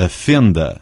a fenda.